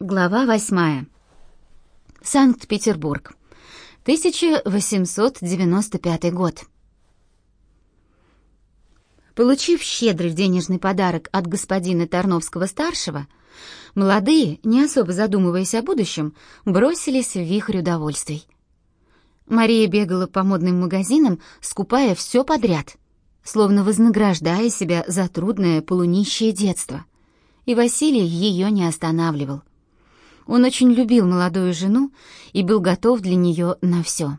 Глава восьмая. Санкт-Петербург. 1895 год. Получив щедрый денежный подарок от господина Тарновского-старшего, молодые, не особо задумываясь о будущем, бросились в вихрь удовольствий. Мария бегала по модным магазинам, скупая все подряд, словно вознаграждая себя за трудное полунищее детство. И Василий ее не останавливал. Он очень любил молодую жену и был готов для нее на все.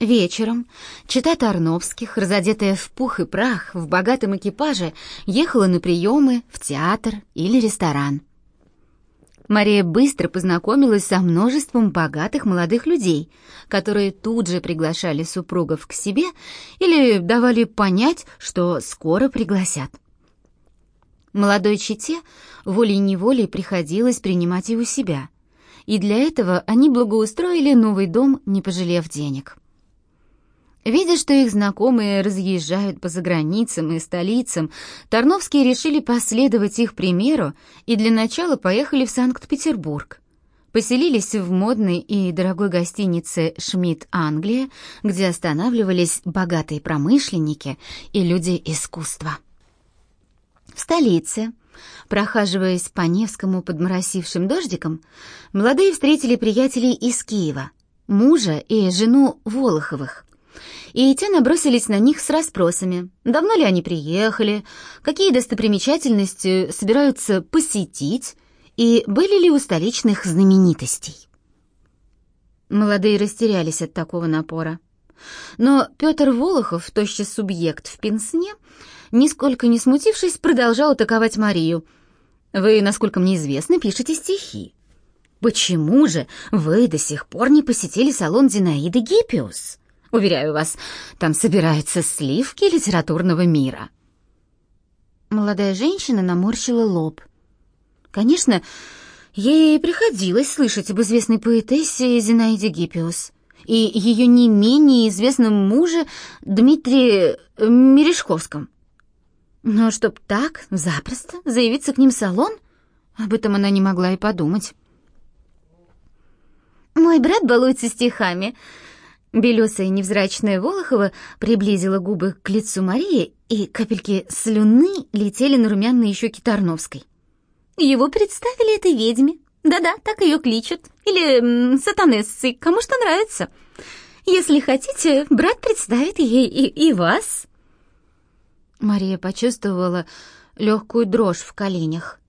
Вечером чита Тарновских, разодетая в пух и прах, в богатом экипаже, ехала на приемы в театр или ресторан. Мария быстро познакомилась со множеством богатых молодых людей, которые тут же приглашали супругов к себе или давали понять, что скоро пригласят. Молодой чете волей-неволей приходилось принимать и у себя, и для этого они благоустроили новый дом, не пожалев денег. Видя, что их знакомые разъезжают по заграницам и столицам, Тарновские решили последовать их примеру и для начала поехали в Санкт-Петербург. Поселились в модной и дорогой гостинице «Шмидт Англия», где останавливались богатые промышленники и люди искусства. В столице, прохаживаясь по Невскому под моросившим дождиком, молодые встретили приятелей из Киева, мужа и жену Волоховых. И те набросились на них с расспросами, давно ли они приехали, какие достопримечательности собираются посетить и были ли у столичных знаменитостей. Молодые растерялись от такого напора. Но Петр Волохов, тощий субъект в пенсне, нисколько не смутившись, продолжал атаковать Марию. «Вы, насколько мне известно, пишете стихи. Почему же вы до сих пор не посетили салон Зинаиды Гиппиус? Уверяю вас, там собираются сливки литературного мира». Молодая женщина наморщила лоб. Конечно, ей приходилось слышать об известной поэтессе Зинаиде Гиппиус и ее не менее известном муже Дмитрии Мережковском. Но чтоб так, запросто, заявиться к ним в салон, об этом она не могла и подумать. «Мой брат балуется стихами». Белесая невзрачная Волохова приблизила губы к лицу Марии, и капельки слюны летели на румяные щеки Тарновской. Его представили этой ведьме. Да-да, так ее кличут. Или м, сатанессой, кому что нравится. Если хотите, брат представит ей и, и вас. Мария почувствовала легкую дрожь в коленях.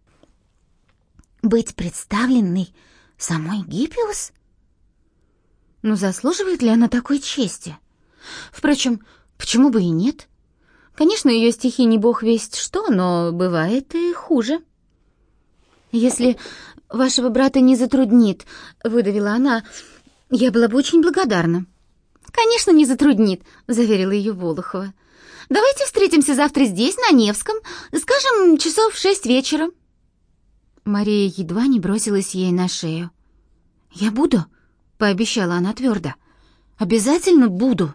Быть представленной самой Гиппиус? Но заслуживает ли она такой чести? Впрочем, почему бы и нет? Конечно, ее стихи не бог весть что, но бывает и хуже. Если вашего брата не затруднит, выдавила она, я была бы очень благодарна. Конечно, не затруднит, заверила ее Волохова. Давайте встретимся завтра здесь, на Невском, скажем, часов в шесть вечера». Мария едва не бросилась ей на шею. «Я буду», — пообещала она твердо. «Обязательно буду».